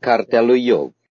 Cartea lui Iov.